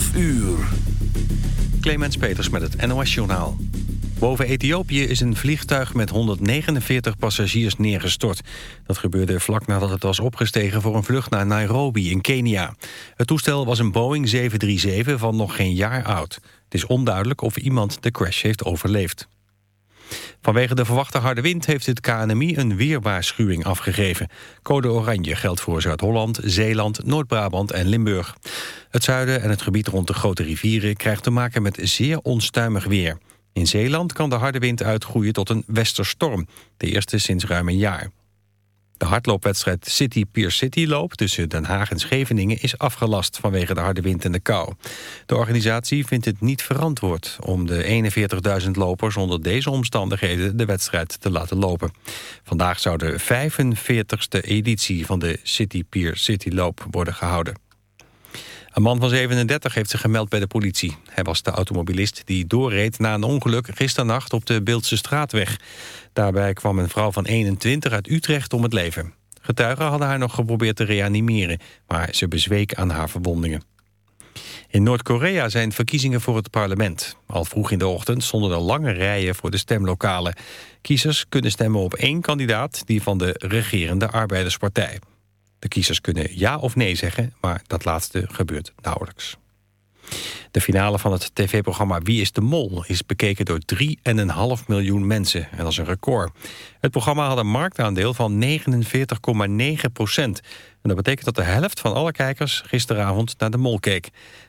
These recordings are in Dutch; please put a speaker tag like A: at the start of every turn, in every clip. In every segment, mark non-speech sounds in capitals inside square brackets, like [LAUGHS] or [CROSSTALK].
A: 12 uur.
B: Clemens Peters met het NOS Journaal. Boven Ethiopië is een vliegtuig met 149 passagiers neergestort. Dat gebeurde vlak nadat het was opgestegen voor een vlucht naar Nairobi in Kenia. Het toestel was een Boeing 737 van nog geen jaar oud. Het is onduidelijk of iemand de crash heeft overleefd. Vanwege de verwachte harde wind heeft het KNMI een weerwaarschuwing afgegeven. Code oranje geldt voor Zuid-Holland, Zeeland, Noord-Brabant en Limburg. Het zuiden en het gebied rond de grote rivieren krijgt te maken met zeer onstuimig weer. In Zeeland kan de harde wind uitgroeien tot een westerstorm, de eerste sinds ruim een jaar. De hardloopwedstrijd City Pier City Loop tussen Den Haag en Scheveningen is afgelast vanwege de harde wind en de kou. De organisatie vindt het niet verantwoord om de 41.000 lopers onder deze omstandigheden de wedstrijd te laten lopen. Vandaag zou de 45ste editie van de City Pier City Loop worden gehouden. Een man van 37 heeft zich gemeld bij de politie. Hij was de automobilist die doorreed na een ongeluk gisternacht op de Beeldse Straatweg. Daarbij kwam een vrouw van 21 uit Utrecht om het leven. Getuigen hadden haar nog geprobeerd te reanimeren, maar ze bezweek aan haar verwondingen. In Noord-Korea zijn verkiezingen voor het parlement. Al vroeg in de ochtend stonden er lange rijen voor de stemlokalen. Kiezers kunnen stemmen op één kandidaat, die van de regerende Arbeiderspartij. De kiezers kunnen ja of nee zeggen, maar dat laatste gebeurt nauwelijks. De finale van het tv-programma Wie is de Mol is bekeken door 3,5 miljoen mensen. En dat is een record. Het programma had een marktaandeel van 49,9 procent. En dat betekent dat de helft van alle kijkers gisteravond naar de Mol keek.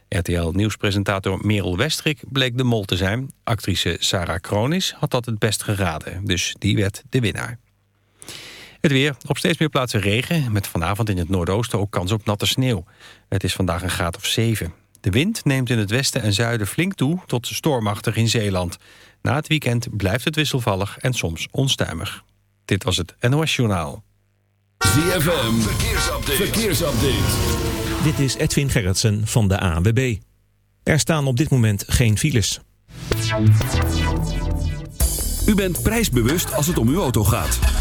B: RTL-nieuwspresentator Merel Westrik bleek de Mol te zijn. Actrice Sarah Kronis had dat het best geraden. Dus die werd de winnaar. Het weer. Op steeds meer plaatsen regen. Met vanavond in het noordoosten ook kans op natte sneeuw. Het is vandaag een graad of 7. De wind neemt in het westen en zuiden flink toe tot stormachtig in Zeeland. Na het weekend blijft het wisselvallig en soms onstuimig. Dit was het NOS Journaal.
A: ZFM. Verkeersupdate. Verkeersupdate.
C: Dit is Edwin Gerritsen van de ANWB. Er staan op dit moment geen files.
A: U bent prijsbewust als het om uw auto gaat.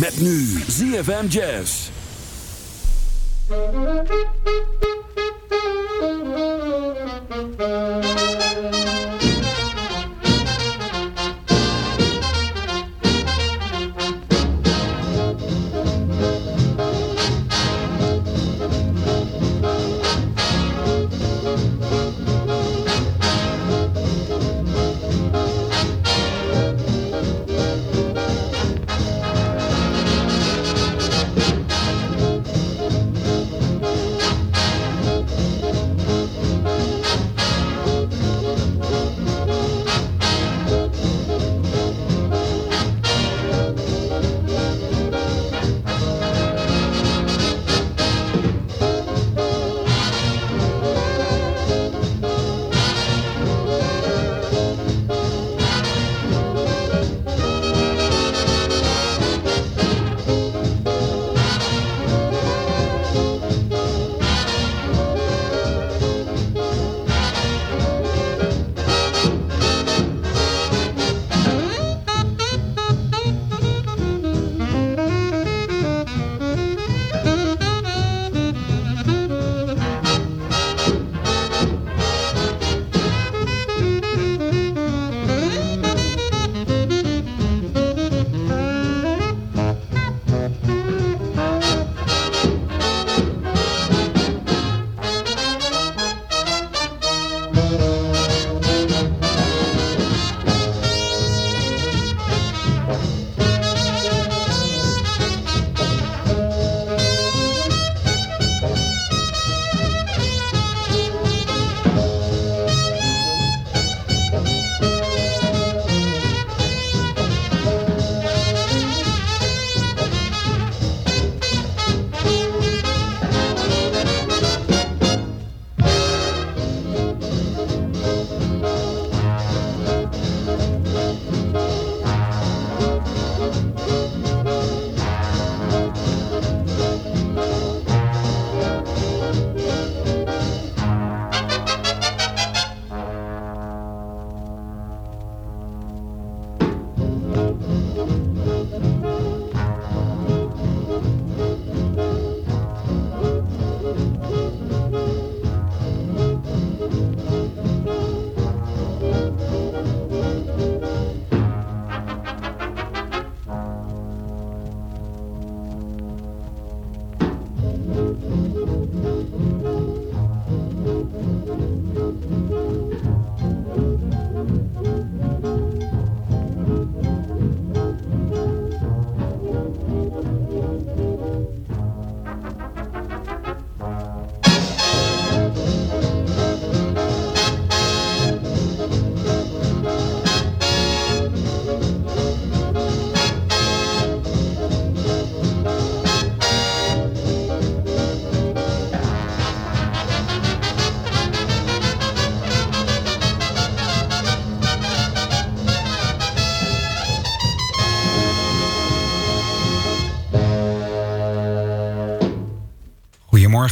A: Met nu ZFM Jazz.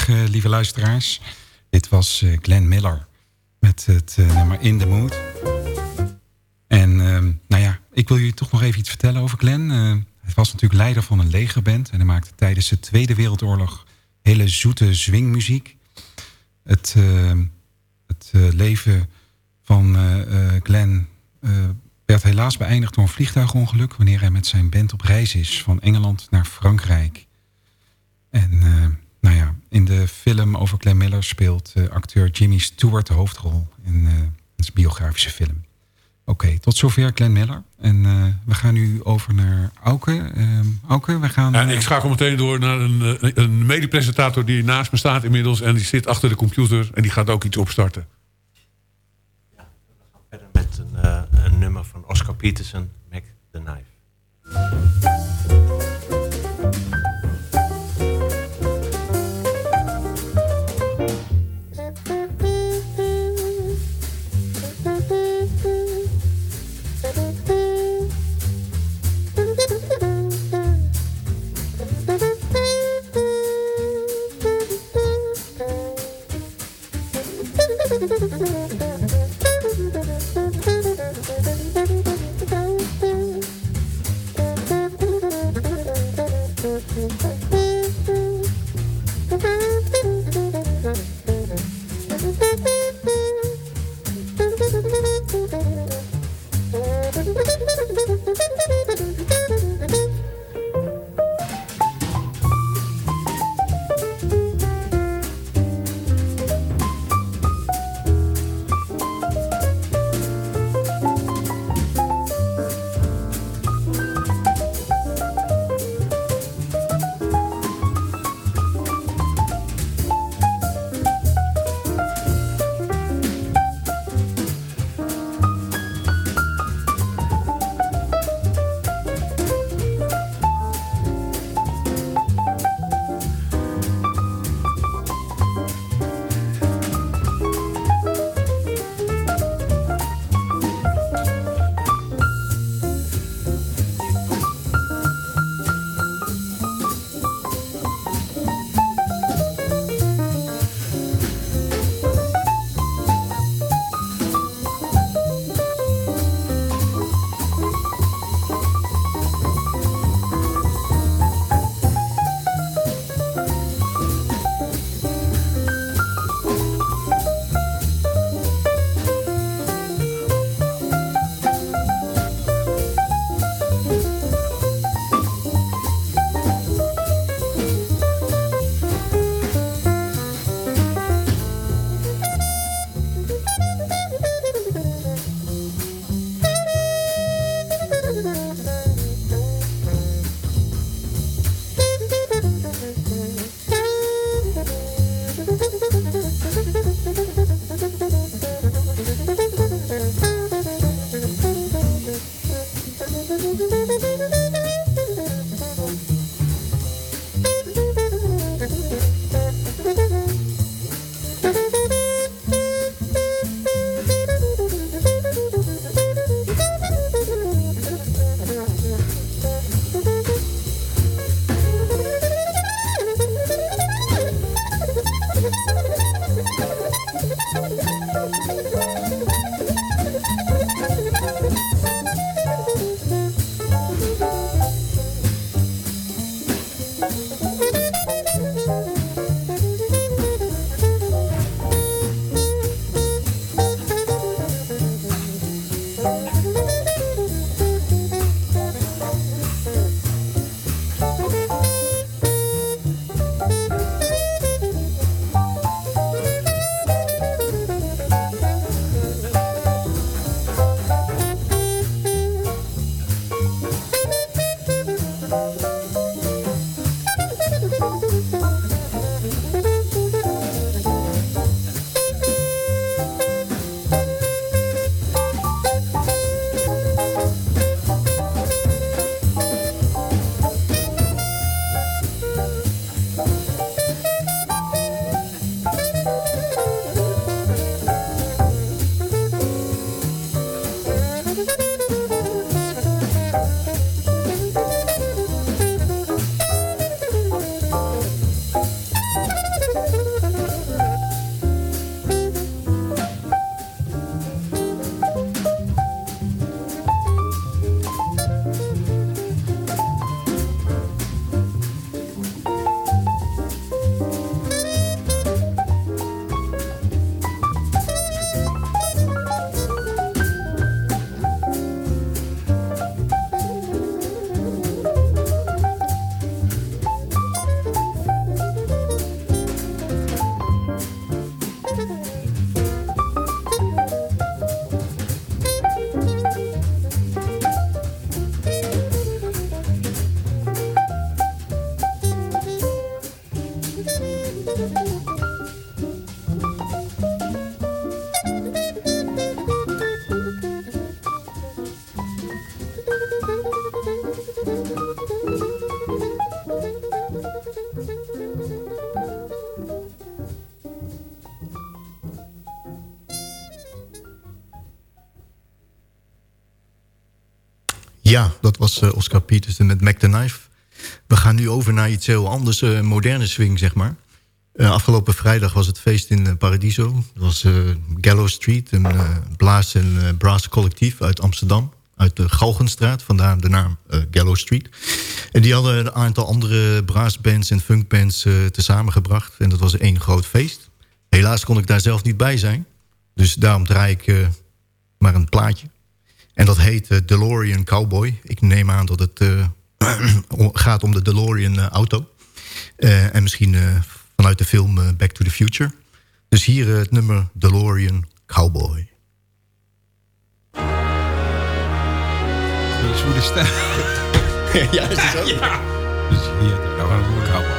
D: Goedemorgen, lieve luisteraars. Dit was uh, Glenn Miller met het uh, nummer In the Mood. En uh, nou ja, ik wil jullie toch nog even iets vertellen over Glenn. Hij was natuurlijk leider van een legerband... en hij maakte tijdens de Tweede Wereldoorlog hele zoete zwingmuziek. Het, het leven van Glenn werd helaas beëindigd door een vliegtuigongeluk... wanneer hij met zijn band op reis is van Engeland naar Frankrijk... En uh, nou ja, in de film over Glenn Miller speelt uh, acteur Jimmy Stewart de hoofdrol in uh, een biografische film. Oké, okay, tot zover Glenn Miller. En we gaan nu over naar Auke. Auke, we gaan...
E: Ja, ik schakel meteen door naar een, een medepresentator die naast me staat inmiddels. En die zit achter de computer en die gaat ook iets opstarten.
F: Ja, we gaan verder met een, een nummer van Oscar Peterson, Mac the Knife.
G: Eh, Oscar Peterson met Mac the Knife. We gaan nu over naar iets heel anders, eh, een moderne swing, zeg maar. Eh, afgelopen vrijdag was het feest in eh, Paradiso. Dat was eh, Gallows Street, een eh, blaas- en eh, brass collectief uit Amsterdam. Uit de Galgenstraat, vandaar de naam eh, Gallows Street. En die hadden een aantal andere brassbands en funkbands eh tezamen gebracht. En dat was één groot feest. Helaas kon ik daar zelf niet bij zijn. Dus daarom draai ik eh, maar een plaatje. En dat heet eh, DeLorean Cowboy. Ik neem aan dat het eh, [CLEARS THROAT] gaat om de DeLorean eh, auto. Eh, en misschien eh, vanuit de film Back to the Future. Dus hier het nummer DeLorean Cowboy.
D: Zwoele stem. [LAUGHS]
G: ja, is het zo?
D: Ja. Dus hier, de cowboy.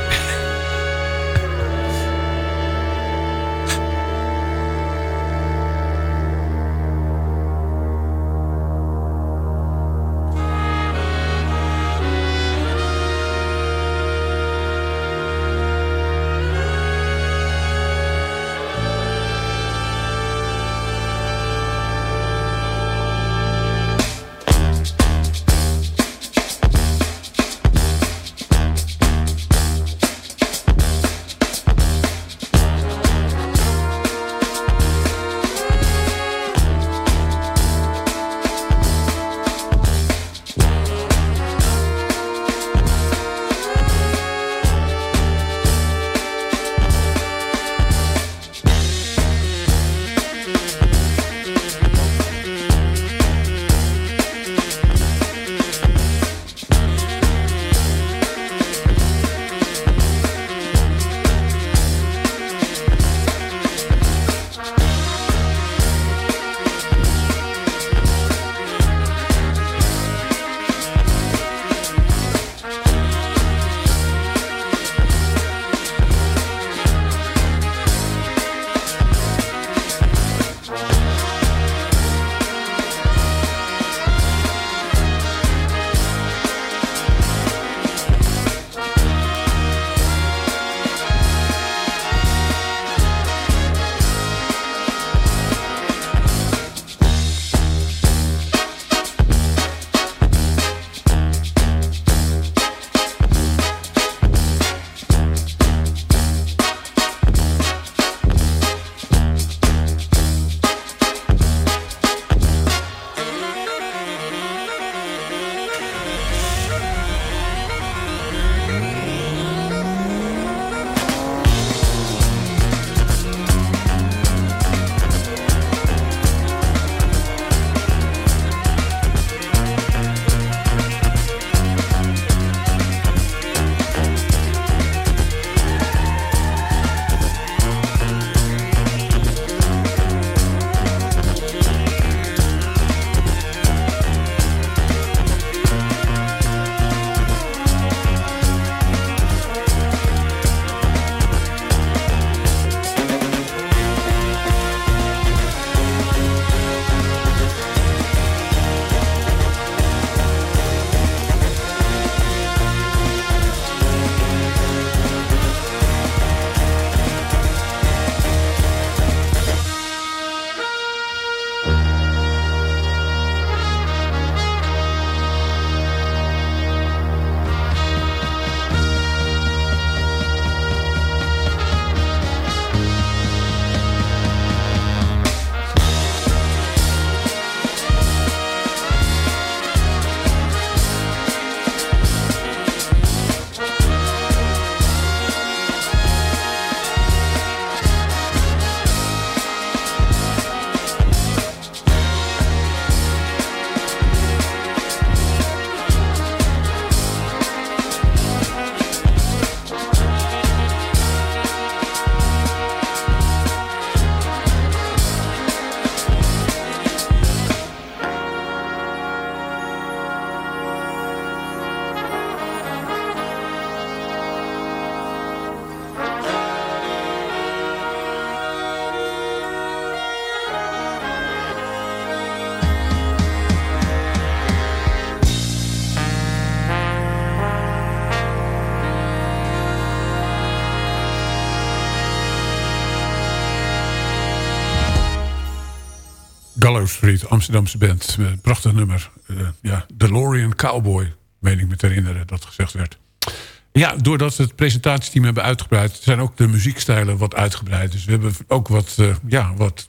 E: Amsterdamse band. Een prachtig nummer. Uh, ja, DeLorean Cowboy, meen ik me te herinneren dat gezegd werd. Ja, doordat we het presentatieteam hebben uitgebreid... zijn ook de muziekstijlen wat uitgebreid. Dus we hebben ook wat, uh, ja, wat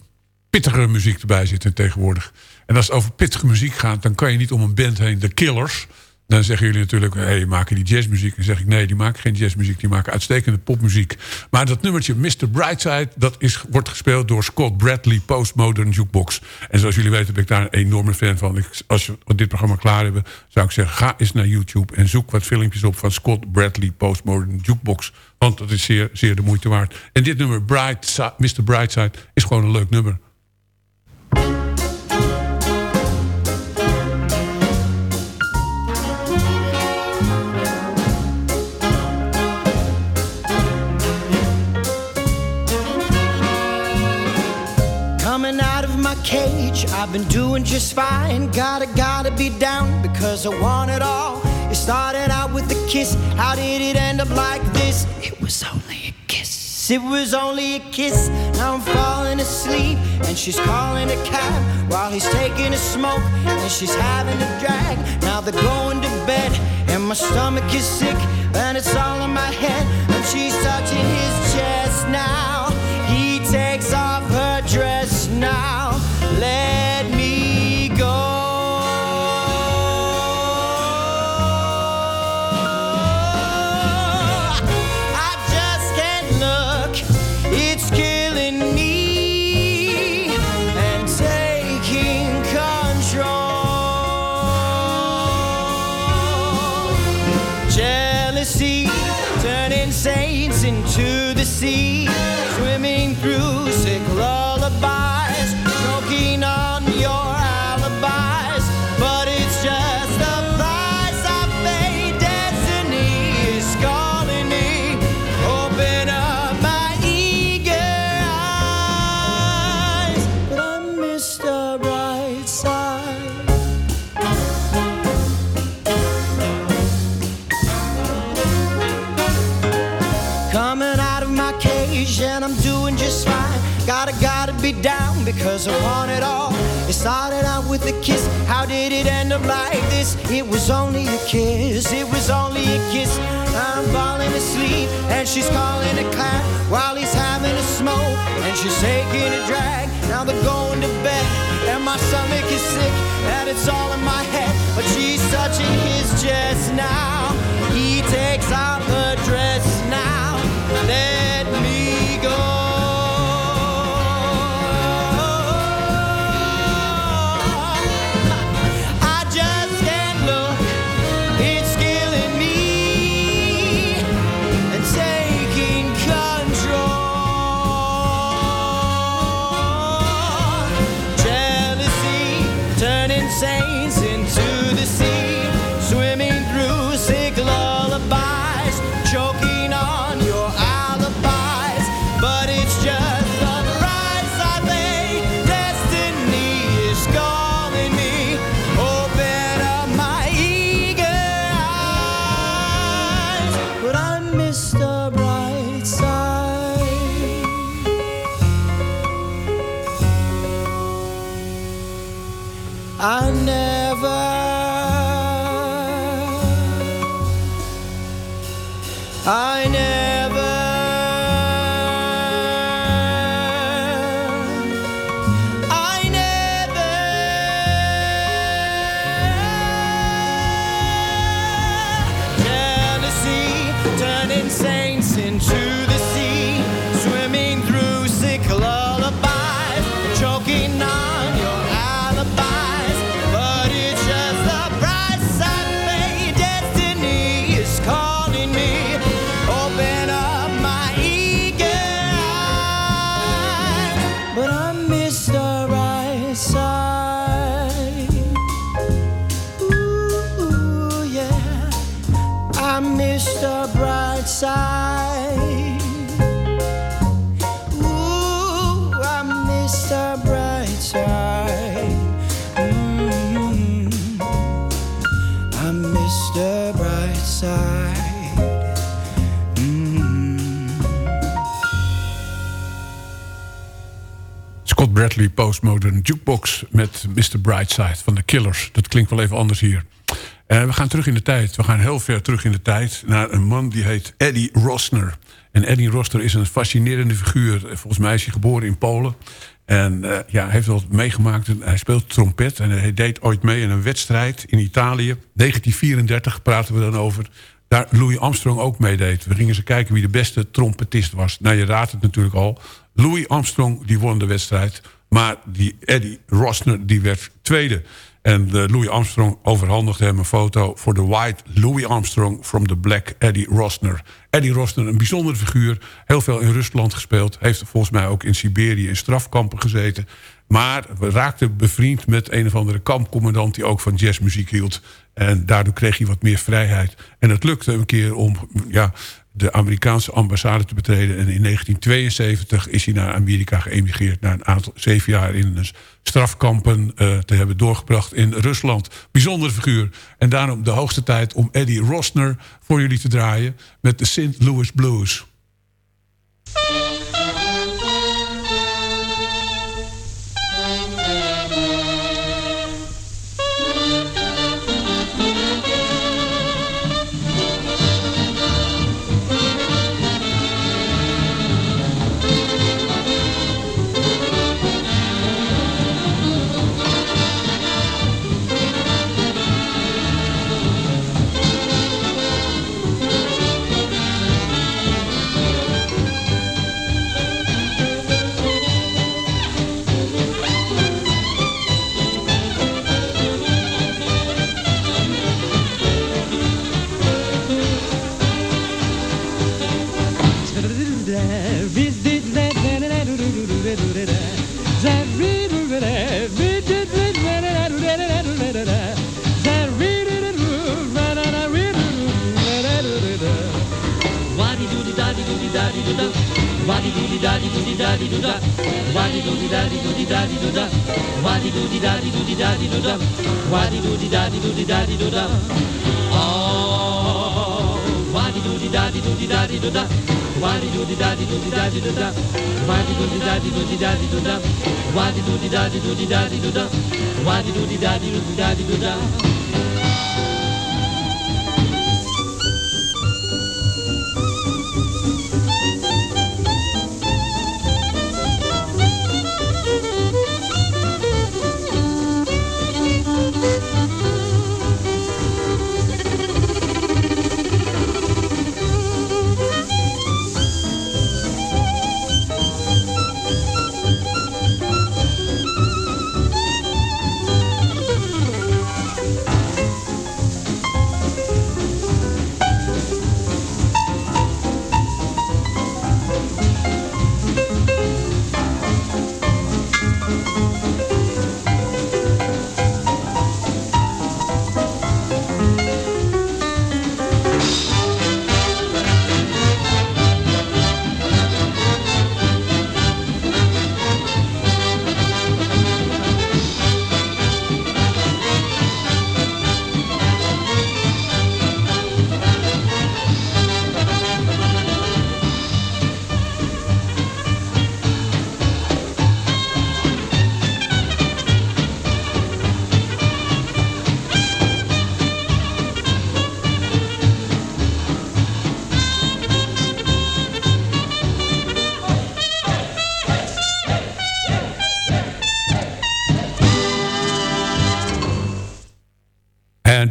E: pittigere muziek erbij zitten tegenwoordig. En als het over pittige muziek gaat... dan kan je niet om een band heen, de Killers... Dan zeggen jullie natuurlijk, hé, hey, maken die jazzmuziek? Dan zeg ik, nee, die maken geen jazzmuziek. Die maken uitstekende popmuziek. Maar dat nummertje Mr. Brightside... dat is, wordt gespeeld door Scott Bradley Postmodern Jukebox. En zoals jullie weten ben ik daar een enorme fan van. Ik, als we dit programma klaar hebben, zou ik zeggen... ga eens naar YouTube en zoek wat filmpjes op... van Scott Bradley Postmodern Jukebox. Want dat is zeer, zeer de moeite waard. En dit nummer, Brightside, Mr. Brightside, is gewoon een leuk nummer.
H: I've been doing just fine. Gotta, gotta be down because I want it all. It started out with a kiss. How did it end up like this? It was only a kiss. It was only a kiss. Now I'm falling asleep and she's calling a cab while he's taking a smoke and she's having a drag. Now they're going to bed and my stomach is sick and it's all in my head and she's touching his because I want it all. It started out with a kiss. How did it end up like this? It was only a kiss. It was only a kiss. I'm falling asleep and she's calling a cab while he's having a smoke and she's taking a drag. Now they're going to bed and my stomach is sick and it's all in my head. But she's touching his chest now. He takes off her dress now. Let me
E: Bradley Postmodern Jukebox met Mr. Brightside van de Killers. Dat klinkt wel even anders hier. Uh, we gaan terug in de tijd. We gaan heel ver terug in de tijd naar een man die heet Eddie Rosner. En Eddie Rosner is een fascinerende figuur. Volgens mij is hij geboren in Polen. En uh, ja, hij heeft wel meegemaakt. Hij speelt trompet en hij deed ooit mee in een wedstrijd in Italië. 1934 praten we dan over. Daar Louis Armstrong ook meedeed. We gingen ze kijken wie de beste trompetist was. Nou, je raadt het natuurlijk al. Louis Armstrong die won de wedstrijd. Maar die Eddie Rosner die werd tweede. En de Louis Armstrong overhandigde hem een foto... voor de white Louis Armstrong from the black Eddie Rosner. Eddie Rosner, een bijzondere figuur. Heel veel in Rusland gespeeld. Heeft volgens mij ook in Siberië in strafkampen gezeten. Maar we raakten bevriend met een of andere kampcommandant... die ook van jazzmuziek hield. En daardoor kreeg hij wat meer vrijheid. En het lukte een keer om ja, de Amerikaanse ambassade te betreden. En in 1972 is hij naar Amerika geëmigreerd... na een aantal zeven jaar in strafkampen uh, te hebben doorgebracht in Rusland. Bijzondere figuur. En daarom de hoogste tijd om Eddie Rosner voor jullie te draaien... met de St. Louis Blues.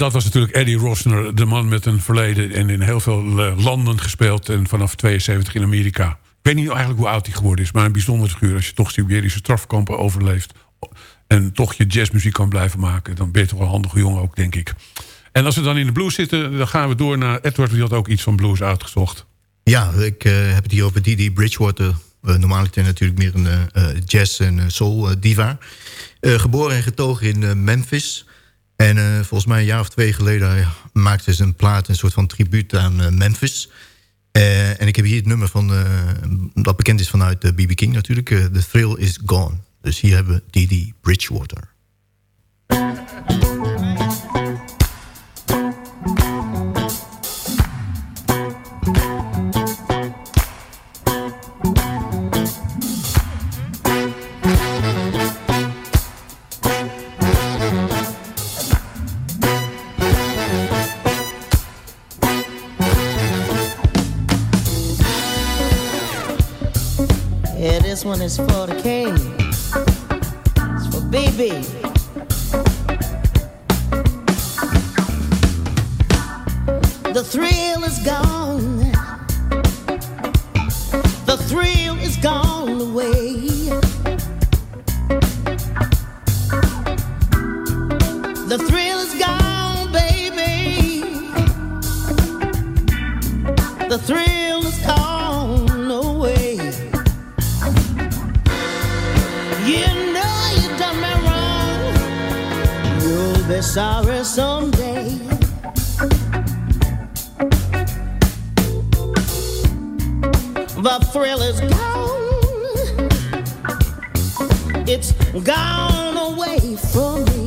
E: Dat was natuurlijk Eddie Rosner, de man met een verleden... en in heel veel eh, landen gespeeld en vanaf 72 in Amerika. Ik weet niet eigenlijk hoe oud hij geworden is... maar een bijzonder figuur als je toch Siberische strafkampen overleeft... en toch je jazzmuziek kan blijven maken... dan ben je toch een handige jongen ook, denk ik. En als we dan in de blues zitten, dan gaan we door naar... Edward, die had ook iets van blues uitgezocht.
G: Ja, ik uh, heb het hier over Didi Bridgewater. Uh, normaal natuurlijk meer een jazz- en soul diva. geboren en getogen in Memphis... En uh, volgens mij een jaar of twee geleden ja, maakte ze een plaat... een soort van tribuut aan uh, Memphis. En ik heb hier het nummer van... dat bekend is vanuit B.B. King natuurlijk. The Thrill is Gone. Dus hier hebben we Didi Bridgewater.
H: is for the king. It's for baby. The thrill is gone. The thrill is gone away. The thrill is gone, baby. The thrill. sorry someday. The thrill is gone, it's gone away from me.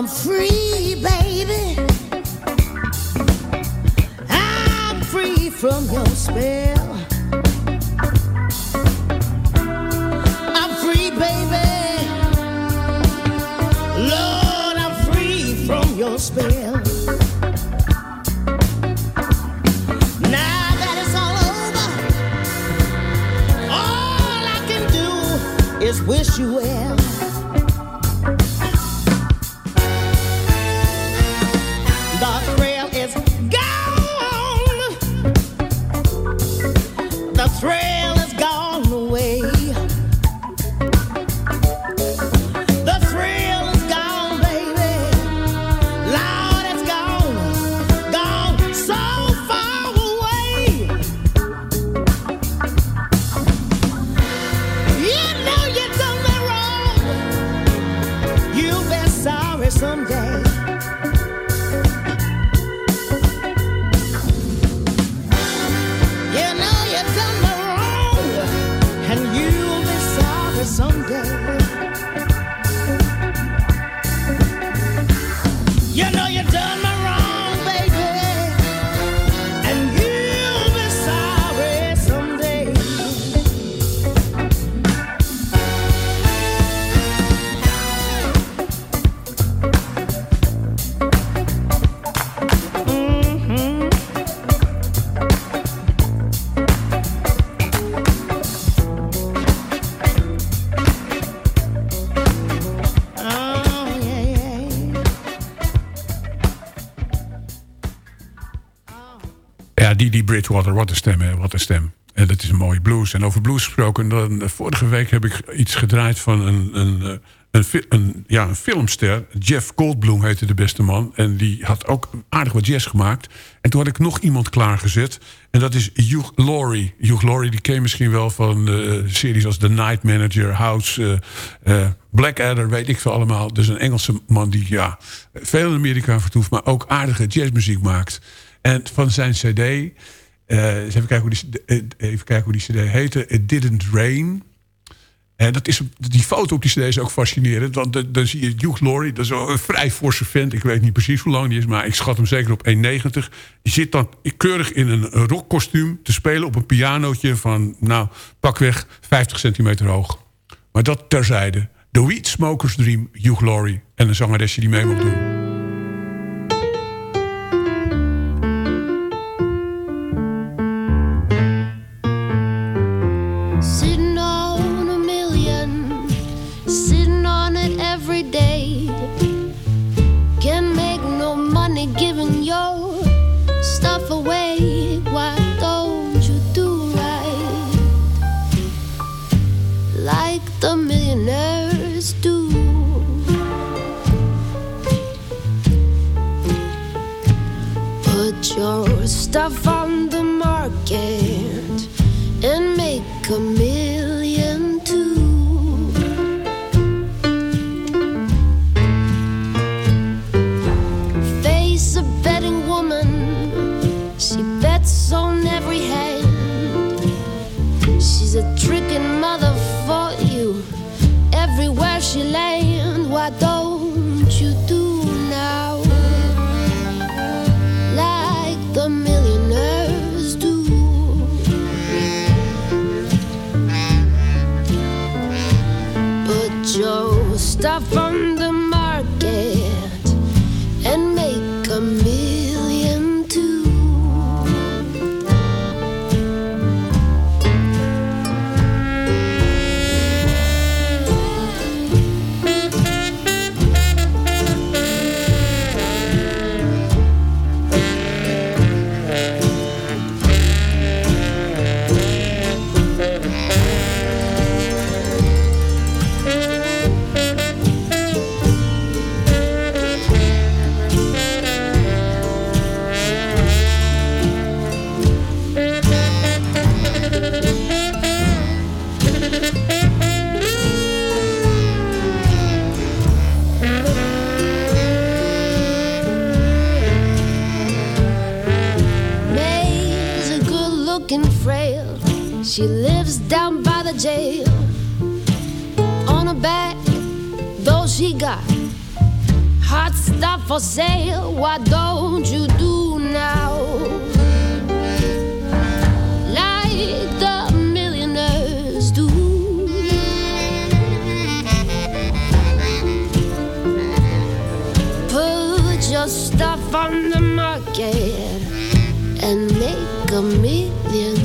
H: I'm free.
E: Bridgewater, wat een stem, hè, wat een stem. En dat is een mooie blues. En over blues gesproken, dan, eh, vorige week heb ik iets gedraaid van een, een, eh, een, ja, een filmster. Jeff Goldblum heette de beste man. En die had ook aardig wat jazz gemaakt. En toen had ik nog iemand klaargezet. En dat is Hugh Laurie. Hugh Laurie, die ken misschien wel van eh, series als The Night Manager, House, Blackadder, weet ik veel allemaal. Dus een Engelse man die ja, veel in Amerika vertoeft, maar ook aardige jazzmuziek maakt. En van zijn cd, eh, even, kijken hoe die, eh, even kijken hoe die cd heette, It Didn't Rain. En dat is, die foto op die cd is ook fascinerend. Want dan, zie je Hugh Laurie, dat is een vrij forse vent. Ik weet niet precies hoe lang die is, maar ik schat hem zeker op 1,90. Die zit dan keurig in een rockkostuum te spelen op een pianootje van, nou, pakweg 50 centimeter hoog. Maar dat terzijde. The Weed Smokers Dream, Hugh Laurie. En een zangeresje die mee mag doen.
I: Got hot stuff for sale. Why don't you do now? Like the millionaires do. Put your stuff on the market and make a million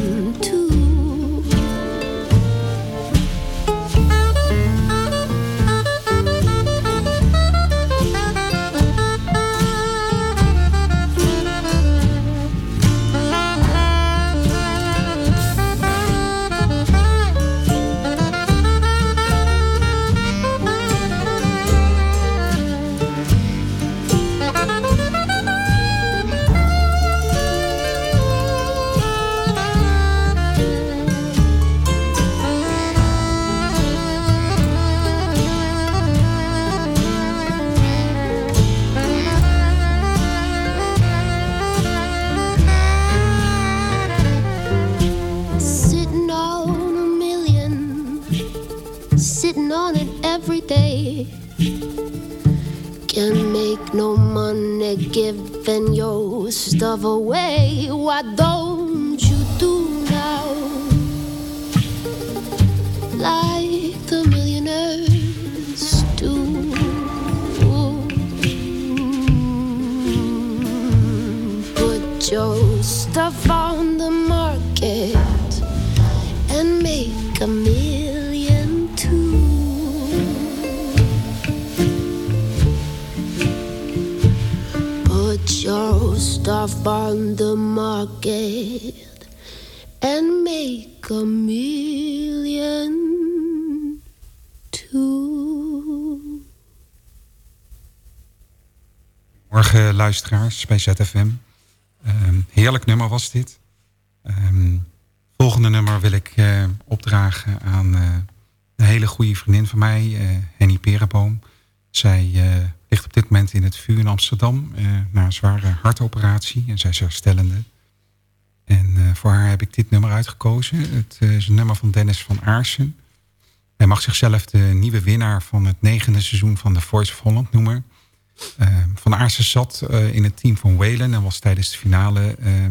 D: luisteraars bij ZFM. Ehm, heerlijk nummer was dit. Ehm, volgende nummer wil ik eh, opdragen aan eh, een hele goede vriendin van mij, eh, Henny Perenboom. Zij ligt op dit moment in het vuur in Amsterdam na een zware hartoperatie en zij is herstellende. En voor haar heb ik dit nummer uitgekozen. Het is een nummer van Dennis van Aarsen. Hij mag zichzelf de nieuwe winnaar van het negende seizoen van The Voice of Holland noemen. Eh, van Aarsen zat eh, in het team van Whalen en was tijdens de finale eh,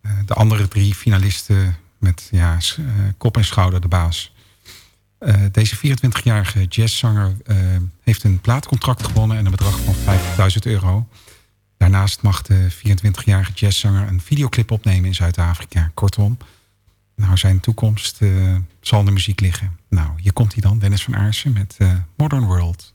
D: eh, de andere drie finalisten met ja, eh, kop en schouder de baas. Deze 24-jarige jazzzanger eh, heeft een plaatcontract gewonnen en een bedrag van 50.000 euro. Daarnaast mag de 24-jarige jazzzanger een videoclip opnemen in Zuid-Afrika. Kortom, nou, zijn toekomst zal in de muziek liggen. Nou, hier komt hij dan, Dennis van Aarsen met Modern World.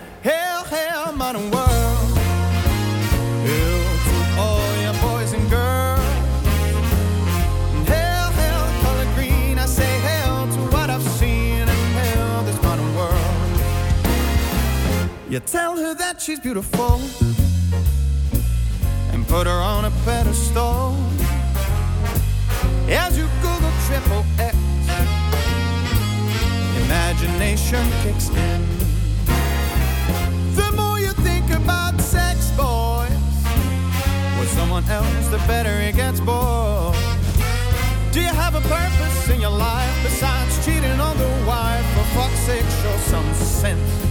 J: Modern world. Hell to all your boys and girls. And hell, hell, color green. I say hell to what I've seen, and hell, this modern world. You tell her that she's beautiful, and put her on a pedestal. As you Google triple X, imagination kicks in. Someone else, the better it gets, bored. Do you have a purpose in your life besides cheating on the wife? For fuck's sake, show some sense.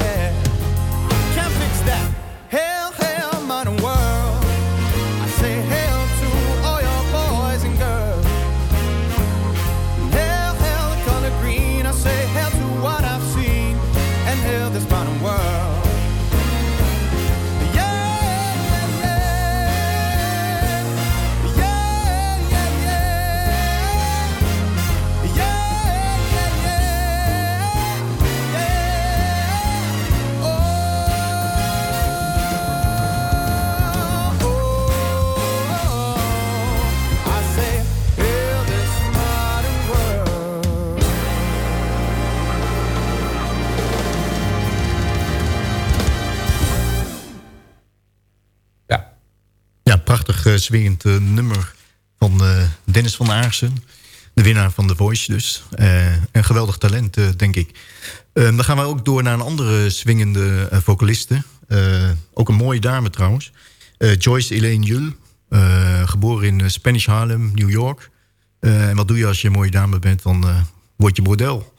G: Swingend nummer van eh, Dennis van Aarsen. De winnaar van The Voice dus. Eh, een geweldig talent, eh, denk ik. Eh, dan gaan we ook door naar een andere swingende vocaliste. Ook een mooie dame trouwens. Joyce Elaine Jul. geboren in Spanish Harlem, New York. En wat doe je als je een mooie dame bent? Dan word je model.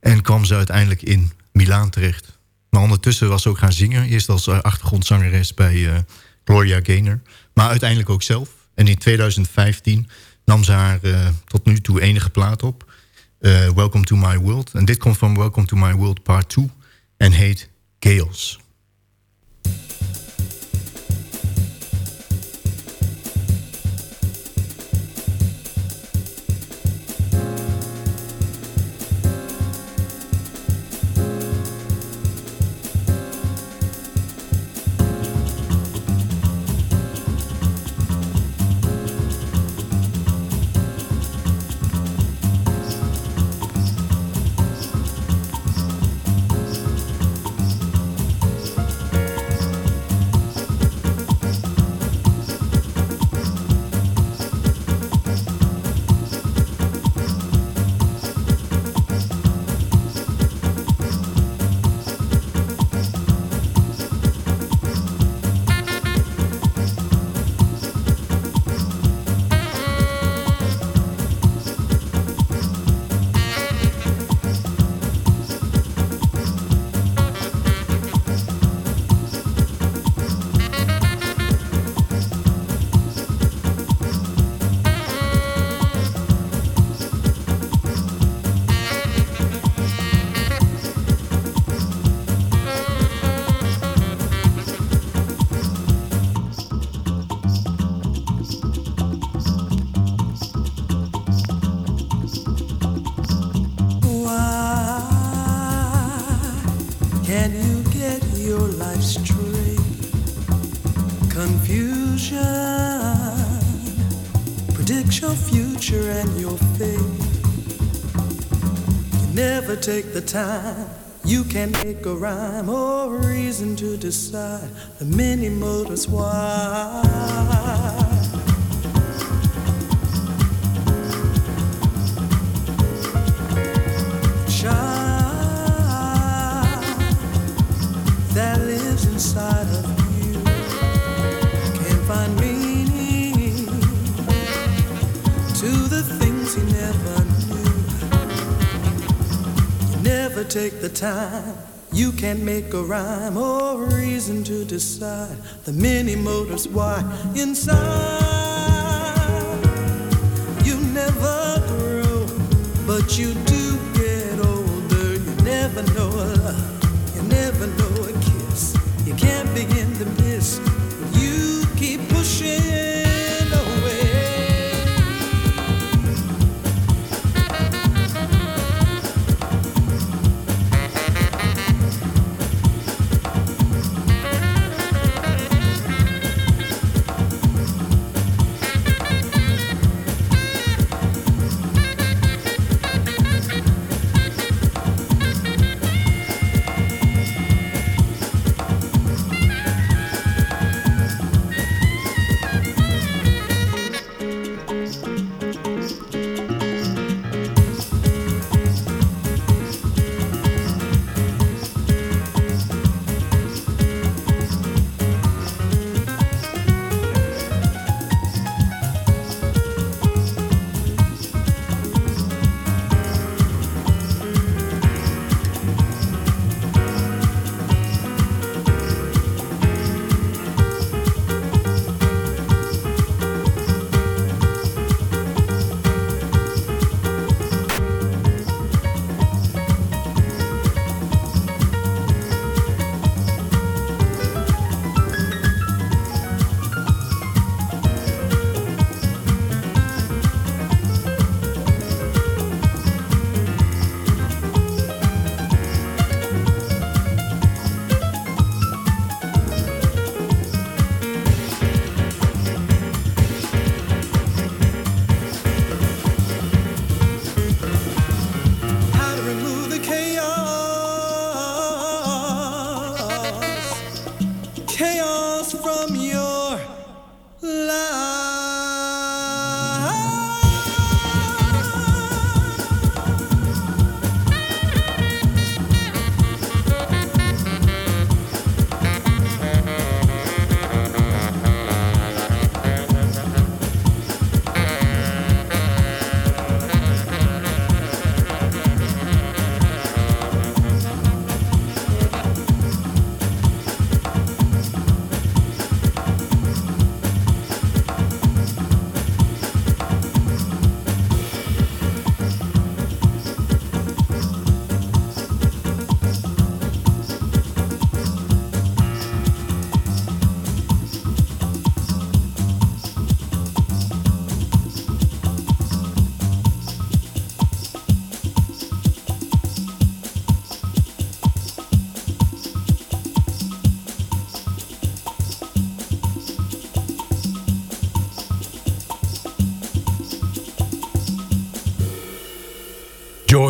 G: En kwam ze uiteindelijk in Milaan terecht. Maar ondertussen was ze ook gaan zingen. Eerst als achtergrondzangeres bij Gloria Gaynor. Maar uiteindelijk ook zelf. En in 2015 nam ze haar eh, tot nu toe enige plaat op. eh, Welcome to My World. En dit komt van Welcome to My World Part 2. en heet Chaos.
K: Predicts your future and your fate. You never take the time. You can make a rhyme or a reason to decide the many motives why. Take the time. You can't make a rhyme or reason to decide the many motives why inside you never grow, but you do get older. You never know a love, you never know a kiss. You can't begin to miss. You keep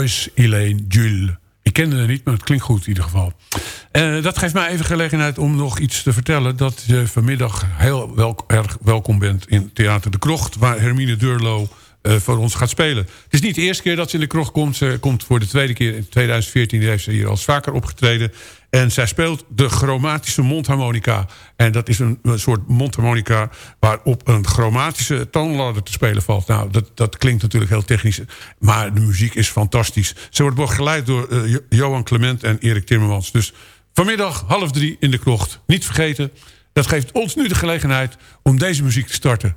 E: Lois Elaine Jules. Ik kende haar niet, maar het klinkt goed in ieder geval. Eh, dat geeft mij even gelegenheid om nog iets te vertellen... dat je vanmiddag heel welk, erg welkom bent in Theater de Krocht... waar Hermine Durlo voor ons gaat spelen. Het is niet de eerste keer dat ze in de krocht komt. Ze komt voor de tweede keer in 2014. heeft ze hier al vaker opgetreden. En zij speelt de chromatische mondharmonica. En dat is een, een soort mondharmonica... waarop een chromatische toonladder te spelen valt. Nou, dat, dat klinkt natuurlijk heel technisch. Maar de muziek is fantastisch. Ze wordt begeleid door eh, Jo- Johan Clement en Erik Timmermans. Dus vanmiddag half drie in de krocht. Niet vergeten, dat geeft ons nu de gelegenheid... om deze muziek te starten.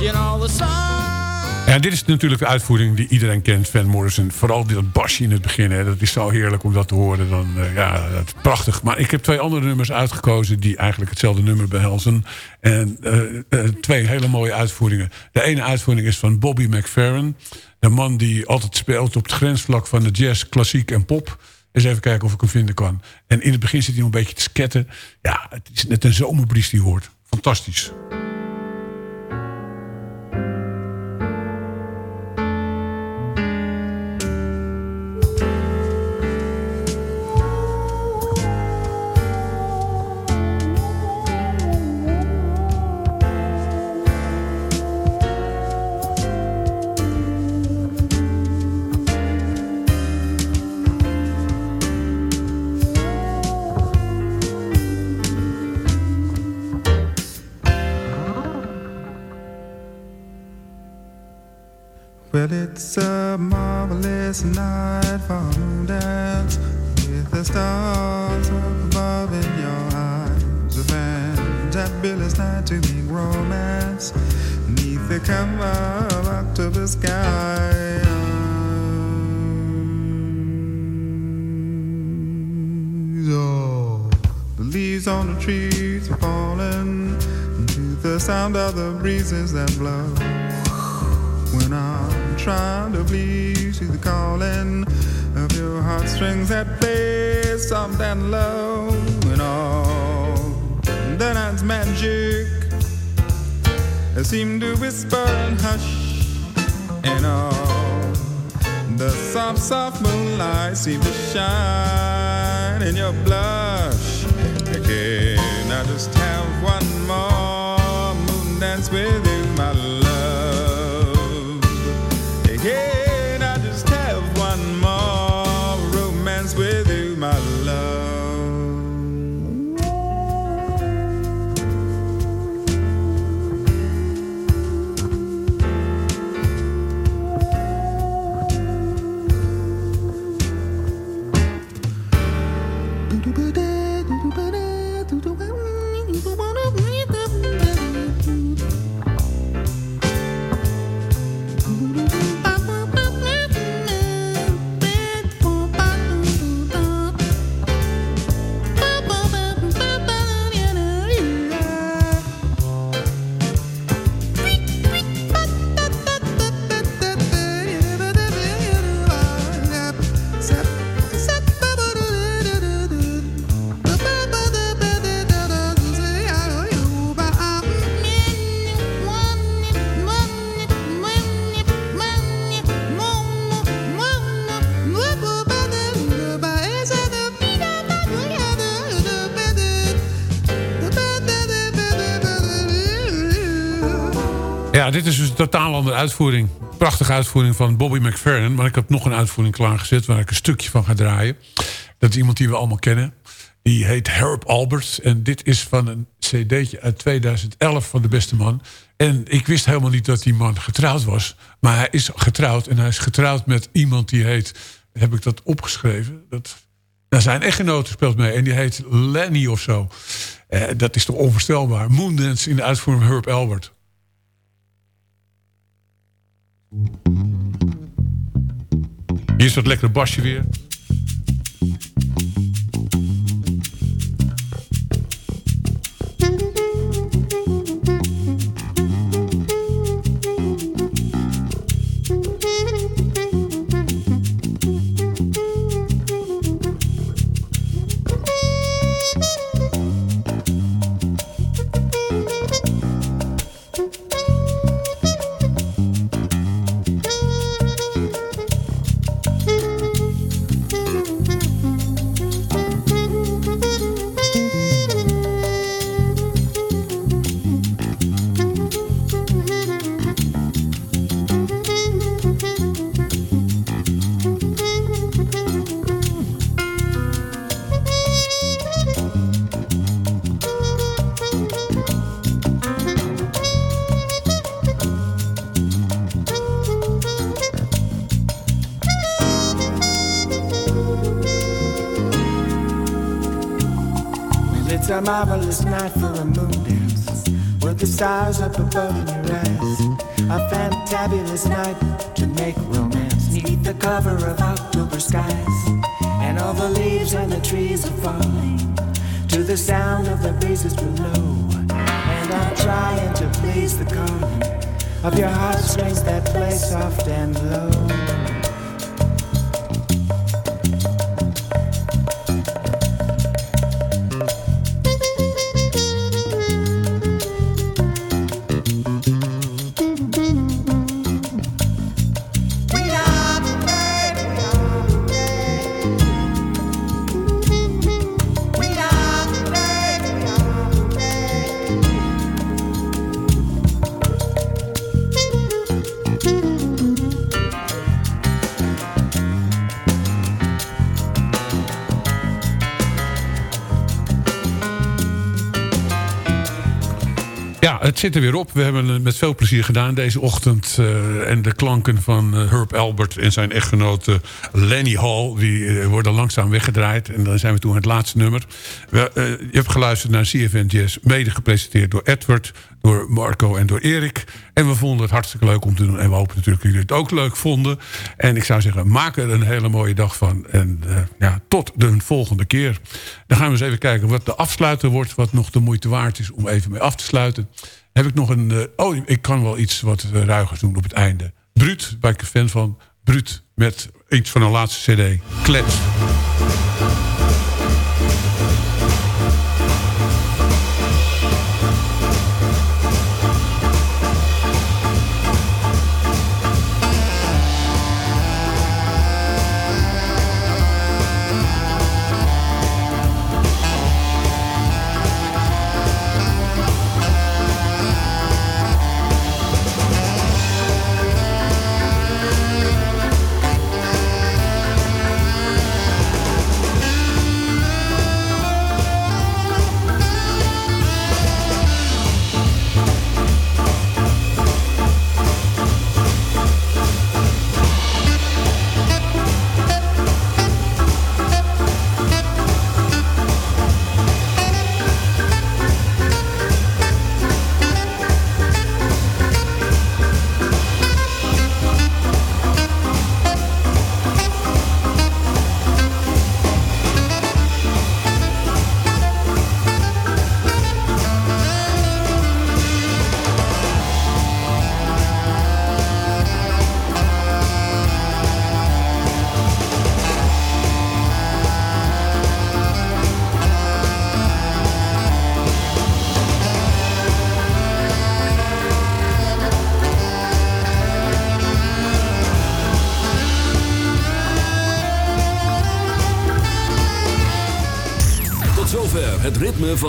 L: You know, the.
E: Ja, dit is natuurlijk de uitvoering die iedereen kent, Van Morrison. Vooral dat basje in het begin, hè, dat is zo heerlijk om dat te horen. Dan, eh, ja, dat is prachtig. Maar ik heb twee andere nummers uitgekozen die eigenlijk hetzelfde nummer behelzen. En eh, eh, twee hele mooie uitvoeringen. De ene uitvoering is van Bobby McFerrin. De man die altijd speelt op het grensvlak van de jazz, klassiek en pop. Eens even kijken of ik hem vinden kan. En in het begin zit hij nog een beetje te sketten. Ja, het is net een zomerbries die hoort. Fantastisch.
M: It's a marvelous night for a dance with the stars above in your eyes. A fantabulous night to make romance neath the cover of October sky. Oh, the leaves on the trees are falling to the sound of the breezes that blow trying to please you, the calling of your heartstrings that play Something low, and all. The night's magic seem to whisper and hush, and all. The soft, soft moonlight seem to shine in your blush. Can I just have one more moon dance with you,
E: Ja, dit is dus een totaal andere uitvoering. Prachtige uitvoering van Bobby McFerrin. Maar ik heb nog een uitvoering klaargezet waar ik een stukje van ga draaien. Dat is iemand die we allemaal kennen. Die heet Herb Alberts. En dit is van een cd'tje uit 2011 van De Beste Man. En ik wist helemaal niet dat die man getrouwd was. Maar hij is getrouwd. En hij is getrouwd met iemand die heet... Heb ik dat opgeschreven? Dat, Nou, zijn echtgenote speelt mee en die heet Lenny of zo. Eh, dat is toch onvoorstelbaar. Moondance in de uitvoering Herb Albert. Hier is dat lekkere basje weer.
H: A marvelous night for a moon dance with the stars up above in your eyes. A fantabulous night to make romance neath the cover of October skies. And all the leaves and the trees are falling to the sound of the breezes below. And I'm trying to please the calling of your heartstrings that play soft and low.
E: Zit er weer op. We hebben het met veel plezier gedaan deze ochtend. eh, en de klanken van eh, Herb Albert en zijn echtgenote Lenny Hall... die eh, worden langzaam weggedraaid. En dan zijn we toen het laatste nummer. We, je hebt geluisterd naar CFN. Mede gepresenteerd door Edward, door Marco en door Erik. En we vonden het hartstikke leuk om te doen. En we hopen natuurlijk dat jullie het ook leuk vonden. En ik zou zeggen, maak er een hele mooie dag van. En eh, ja, tot de volgende keer. Dan gaan we eens even kijken wat de afsluiter wordt... wat nog de moeite waard is om even mee af te sluiten. Heb ik nog een... eh, oh, ik kan wel iets wat uh, ruigers doen op het einde. Bruut, ben ik een fan van. Bruut, met iets van een laatste cd. Klets.